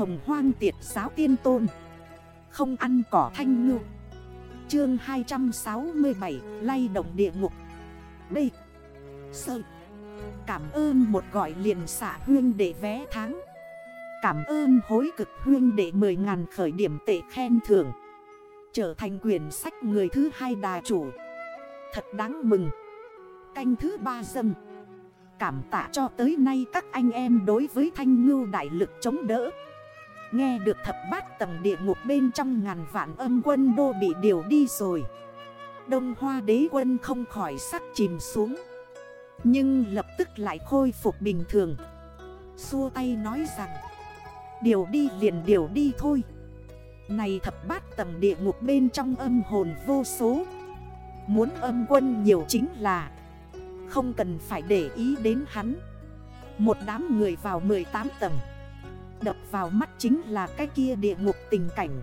hồng hoang tiệt giáo tiên tôn. Không ăn cỏ thanh ngư. Chương 267 lay động địa ngục. B. Sơ. Cảm ơn một gọi liền xả huyên để vé tháng. Cảm ơn hối cực huyên để 10.000 khởi điểm tệ khen thưởng. Trở thành quyền sách người thứ hai đà chủ. Thật đáng mừng. Canh thứ ba dâm Cảm tạ cho tới nay các anh em đối với thanh ngưu đại lực chống đỡ. Nghe được thập bát tầng địa ngục bên trong ngàn vạn âm quân đô bị điều đi rồi. Đông hoa đế quân không khỏi sắc chìm xuống. Nhưng lập tức lại khôi phục bình thường. Xua tay nói rằng, Điều đi liền điều đi thôi. Này thập bát tầng địa ngục bên trong âm hồn vô số. Muốn âm quân nhiều chính là Không cần phải để ý đến hắn. Một đám người vào 18 tầng. Đập vào mắt chính là cái kia địa ngục tình cảnh.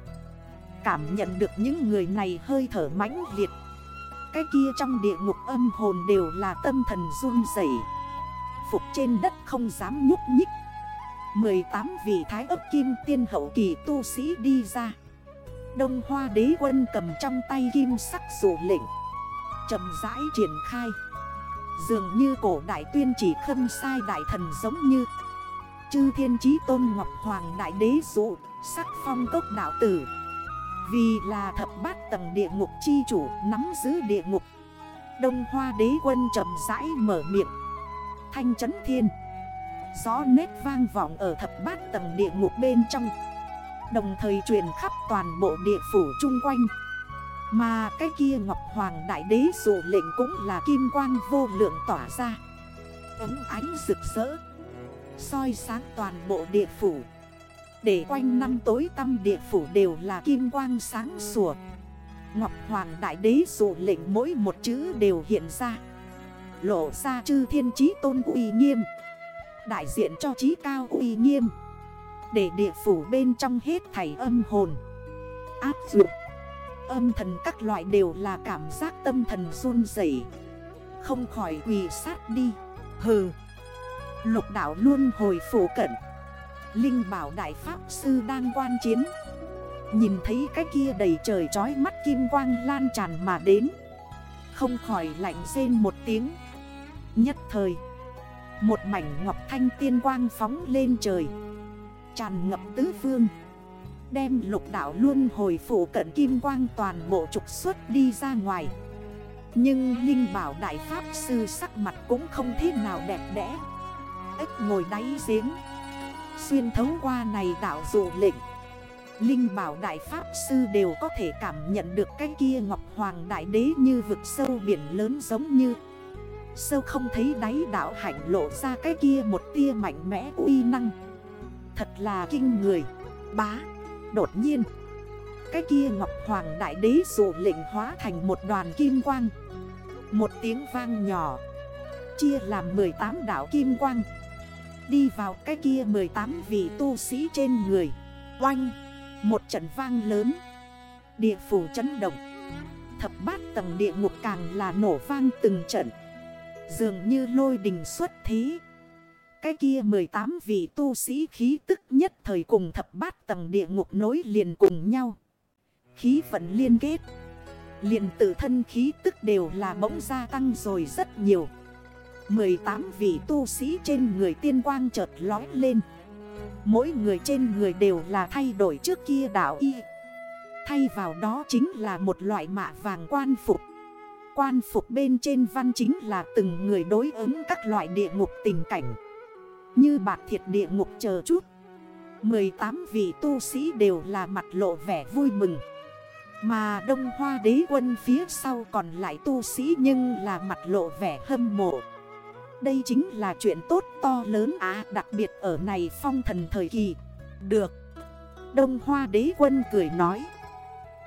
Cảm nhận được những người này hơi thở mãnh liệt. Cái kia trong địa ngục âm hồn đều là tâm thần run dậy Phục trên đất không dám nhúc nhích. 18 vị thái ấp kim tiên hậu kỳ tu sĩ đi ra. Đông hoa đế quân cầm trong tay kim sắc rủ lệnh. Chậm rãi triển khai. Dường như cổ đại tuyên chỉ khâm sai đại thần giống như Chư thiên chí tôn ngọc hoàng đại đế dụ, Sắc phong cốc đạo tử. Vì là thập bát tầng địa ngục chi chủ, nắm giữ địa ngục. Đông hoa đế quân chậm rãi mở miệng. Thanh chấn thiên. Gió nét vang vọng ở thập bát tầng địa ngục bên trong. Đồng thời truyền khắp toàn bộ địa phủ chung quanh. Mà cái kia Ngọc Hoàng Đại Đế dụ lệnh cũng là kim quang vô lượng tỏa ra. Ấm ánh rực rỡ soi sáng toàn bộ địa phủ. Để quanh năm tối tâm địa phủ đều là kim quang sáng sủa. Ngọc Hoàng Đại Đế dụ lệnh mỗi một chữ đều hiện ra. Lộ ra chư thiên chí tôn uy nghiêm. Đại diện cho trí cao uy nghiêm. Để địa phủ bên trong hết thảy âm hồn, Áp dụng. Âm thần các loại đều là cảm giác tâm thần run dậy Không khỏi quỳ sát đi. Hừ. Lục đảo luôn hồi phủ cận. Linh bảo đại pháp sư đang quan chiến. Nhìn thấy cái kia đầy trời trói mắt kim quang lan tràn mà đến. Không khỏi lạnh rên một tiếng. Nhất thời, Một mảnh ngọc thanh tiên quang phóng lên trời. Tràn ngập tứ phương. Đem lục đảo luôn hồi phủ cận kim quang toàn bộ trục xuất đi ra ngoài. Nhưng Linh bảo đại pháp sư sắc mặt cũng không thế nào đẹp đẽ ếch ngồi đáy giếng. Xuyên thấu qua này đảo dụ lệnh. Linh bảo đại pháp sư đều có thể cảm nhận được cái kia Ngọc Hoàng đại đế như vực sâu biển lớn giống như. Sâu không thấy đáy đảo hạnh lộ ra cái kia một tia mạnh mẽ uy năng. Thật là kinh người. Bá, Đột nhiên. Cái kia Ngọc Hoàng đại đế dụ lệnh hóa thành một đoàn kim quang. Một tiếng vang nhỏ. Chia làm 18 đảo kim quang. Đi vào cái kia 18 vị tu sĩ trên người. Oanh, Một trận vang lớn. Địa phủ chấn động. Thập bát tầng địa ngục càng là nổ vang từng trận. Dường như lôi đình xuất thí Cái kia 18 vị tu sĩ khí tức nhất thời cùng thập bát tầng địa ngục nối liền cùng nhau. Khí vận liên kết. Liền tự thân khí tức đều là bỗng gia tăng rồi rất nhiều. 18 vị tu sĩ trên người tiên quang chợt lói lên. Mỗi người trên người đều là thay đổi trước kia đảo y. Thay vào đó chính là một loại mạ vàng quan phục. Quan phục bên trên văn chính là từng người đối ứng các loại địa ngục tình cảnh. Như bạc thiệt địa ngục chờ chút. 18 vị tu sĩ đều là mặt lộ vẻ vui mừng. Mà đông hoa đế quân phía sau còn lại tu sĩ nhưng là mặt lộ vẻ hâm mộ đây chính là chuyện tốt to lớn à đặc biệt ở này phong thần thời kỳ. Được. Đông Hoa đế quân cười nói.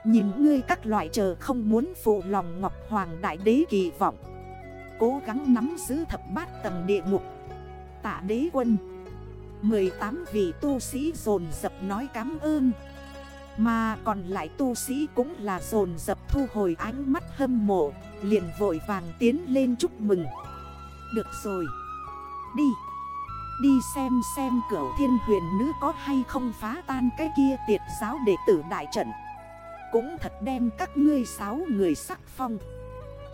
Nhìn ngươi các loại chờ không muốn phụ lòng Ngọc Hoàng Đại Đế kỳ vọng. Cố gắng nắm giữ thập bát tầng địa ngục. Tạ đế quân. 18 vị tu sĩ dồn dập nói cảm ơn. Mà còn lại tu sĩ cũng là dồn dập thu hồi ánh mắt hâm mộ, Liền vội vàng tiến lên chúc mừng được rồi. Đi. Đi xem xem cửu thiên huyền nữ có hay không phá tan cái kia tiệt giáo đệ tử đại trận. Cũng thật đem các ngươi sáu người sắc phong.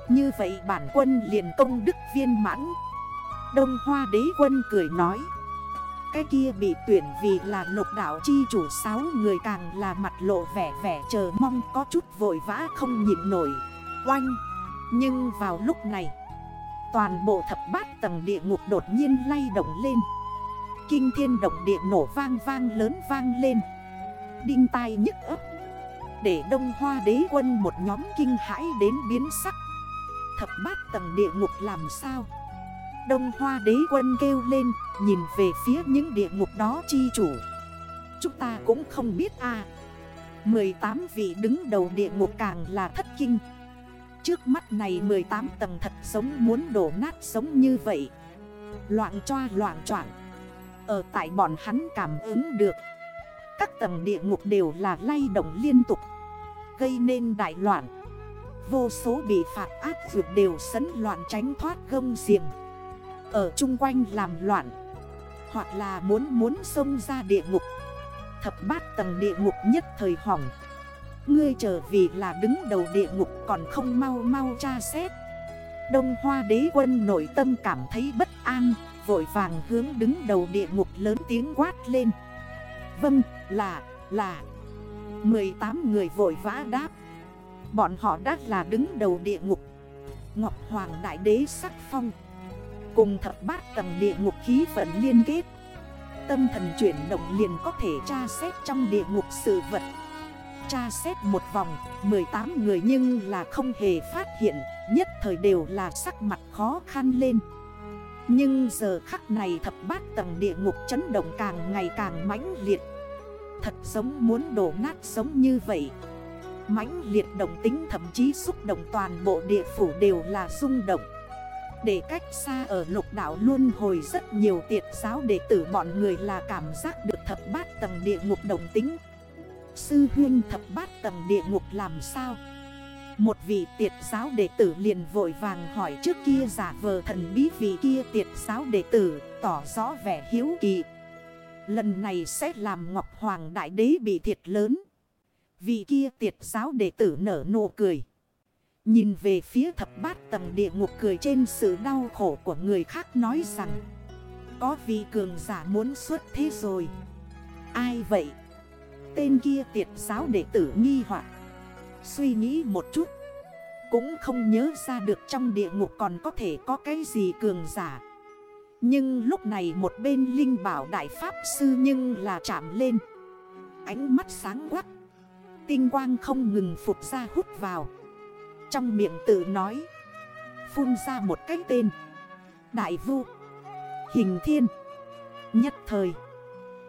Như vậy bản quân liền công đức viên mãn. Đông Hoa đế quân cười nói. Cái kia bị tuyển vì là lục đảo chi chủ sáu người càng là mặt lộ vẻ vẻ chờ mong có chút vội vã không nhịn nổi. Oanh. Nhưng vào lúc này Toàn bộ thập bát tầng địa ngục đột nhiên lay động lên. Kinh thiên động địa nổ vang vang lớn vang lên. Đinh tai nhức ấp. Để đông hoa đế quân một nhóm kinh hãi đến biến sắc. Thập bát tầng địa ngục làm sao? Đông hoa đế quân kêu lên, Nhìn về phía những địa ngục đó chi chủ. Chúng ta cũng không biết à. 18 vị đứng đầu địa ngục càng là thất kinh. Trước mắt này 18 tầng thật sống muốn đổ nát sống như vậy. Loạn choa loạn troạn Ở tại bọn hắn cảm ứng được. Các tầng địa ngục đều là lay động liên tục. Gây nên đại loạn. Vô số bị phạt ác dược đều sấn loạn tránh thoát gông xiềng. Ở chung quanh làm loạn. Hoặc là muốn muốn xông ra địa ngục. Thập bát tầng địa ngục nhất thời hỏng. Ngươi trở vì là đứng đầu địa ngục còn không mau mau tra xét. Đông Hoa đế quân nội tâm cảm thấy bất an, Vội vàng hướng đứng đầu địa ngục lớn tiếng quát lên. Vâng là là. 18 người vội vã đáp. Bọn họ đã là đứng đầu địa ngục. Ngọc Hoàng Đại Đế sắc phong. Cùng thập bát tầng địa ngục khí vận liên kết. Tâm thần chuyển động liền có thể tra xét trong địa ngục sự vật. Tra xét một vòng 18 người nhưng là không hề phát hiện, Nhất thời đều là sắc mặt khó khăn lên. Nhưng giờ khắc này thập bát tầng địa ngục chấn động càng ngày càng mãnh liệt. Thật giống muốn đổ nát giống như vậy. Mãnh liệt động tính thậm chí xúc động toàn bộ địa phủ đều là rung động. Để cách xa ở lục đảo luôn hồi rất nhiều tiệt giáo đệ tử bọn người là cảm giác được thập bát tầng địa ngục động tính. Sư huyên thập bát tầng địa ngục làm sao? Một vị tiệt giáo đệ tử liền vội vàng hỏi trước kia giả vờ thần bí vị kia tiệt giáo đệ tử, tỏ rõ vẻ hiếu kỳ. Lần này sẽ làm Ngọc Hoàng Đại Đế bị thiệt lớn. Vị kia tiệt giáo đệ tử nở nụ cười. Nhìn về phía thập bát tầng địa ngục cười trên sự đau khổ của người khác nói rằng, Có vị cường giả muốn xuất thế rồi. Ai vậy? Tên kia tiệt giáo đệ tử nghi hoặc. Suy nghĩ một chút. Cũng không nhớ ra được trong địa ngục còn có thể có cái gì cường giả. Nhưng lúc này một bên Linh bảo Đại Pháp Sư nhưng là chạm lên. Ánh mắt sáng quắc. Tinh quang không ngừng phục ra hút vào. Trong miệng tự nói. Phun ra một cái tên. Đại vu. Hình thiên. Nhất thời.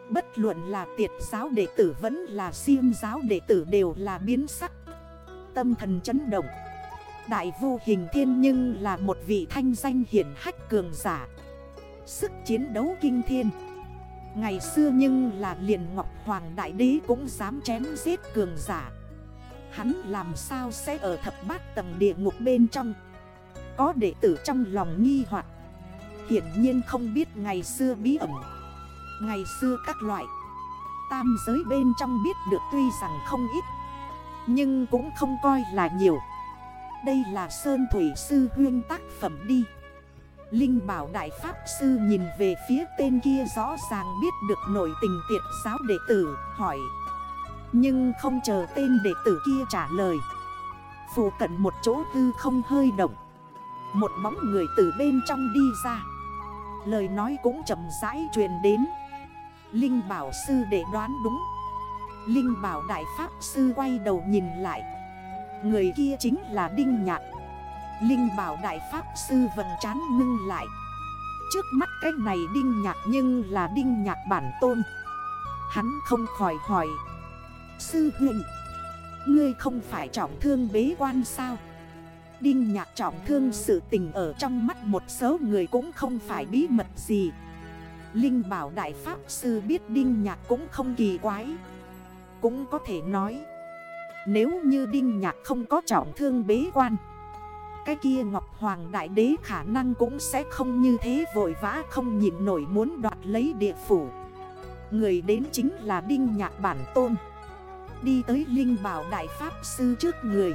Bất luận là tiệt giáo đệ tử vẫn là siêng giáo đệ tử đều là biến sắc. Tâm thần chấn động. Đại vô hình thiên nhưng là một vị thanh danh hiển hách cường giả. Sức chiến đấu kinh thiên. Ngày xưa nhưng là liền Ngọc Hoàng Đại Đế cũng dám chém giết cường giả. Hắn làm sao sẽ ở thập bát tầng địa ngục bên trong? Có đệ tử trong lòng nghi hoặc. Hiển nhiên không biết ngày xưa bí ẩn. Ngày xưa các loại. Tam giới bên trong biết được tuy rằng không ít, Nhưng cũng không coi là nhiều. Đây là Sơn Thủy Sư Huyên tác phẩm đi. Linh bảo đại pháp sư nhìn về phía tên kia rõ ràng biết được nội tình tiệt giáo đệ tử, hỏi. Nhưng không chờ tên đệ tử kia trả lời. Phù cận một chỗ tư không hơi động. Một bóng người từ bên trong đi ra. Lời nói cũng chậm rãi truyền đến. Linh bảo sư để đoán đúng. Linh bảo đại pháp sư quay đầu nhìn lại. Người kia chính là Đinh Nhạc. Linh bảo đại pháp sư vần chán ngưng lại. Trước mắt cái này đinh nhạc nhưng là đinh nhạc bản tôn. Hắn không khỏi hỏi. Sư huynh, Ngươi không phải trọng thương bế quan sao? Đinh nhạc trọng thương sự tình ở trong mắt một số người cũng không phải bí mật gì. Linh bảo đại pháp sư biết đinh nhạc cũng không kỳ quái. Cũng có thể nói, Nếu như đinh nhạc không có trọng thương bế quan, cái kia Ngọc Hoàng Đại Đế khả năng cũng sẽ không như thế vội vã không nhịn nổi muốn đoạt lấy địa phủ. Người đến chính là Đinh Nhạc Bản Tôn. Đi tới Linh Bảo Đại Pháp Sư trước người.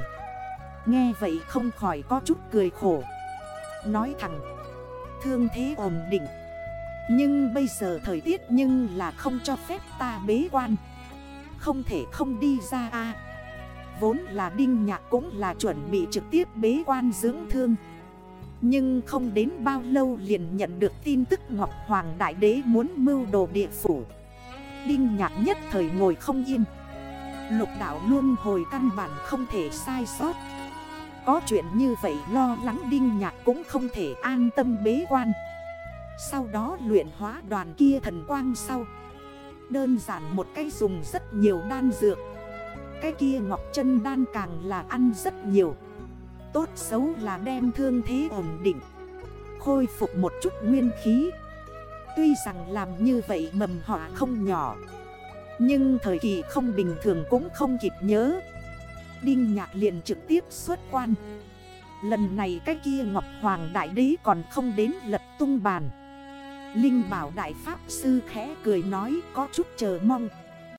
Nghe vậy không khỏi có chút cười khổ. Nói thẳng, Thương thế ổn định. Nhưng bây giờ thời tiết nhưng là không cho phép ta bế quan. Không thể không đi ra a. Vốn là Đinh Nhạc cũng là chuẩn bị trực tiếp bế quan dưỡng thương. Nhưng không đến bao lâu liền nhận được tin tức Ngọc Hoàng Đại Đế muốn mưu đồ địa phủ. Đinh Nhạc nhất thời ngồi không yên. Lục đảo luôn hồi căn bản không thể sai sót. Có chuyện như vậy lo lắng Đinh Nhạc cũng không thể an tâm bế quan. Sau đó luyện hóa đoàn kia thần quang sau. Đơn giản một cái dùng rất nhiều đan dược. Cái kia ngọc chân đan càng là ăn rất nhiều. Tốt xấu là đem thương thế ổn định. Khôi phục một chút nguyên khí. Tuy rằng làm như vậy mầm họa không nhỏ. Nhưng thời kỳ không bình thường cũng không kịp nhớ. Đinh nhạc liền trực tiếp xuất quan. Lần này cái kia Ngọc Hoàng Đại Đế còn không đến lật tung bàn. Linh bảo Đại Pháp Sư khẽ cười nói có chút chờ mong.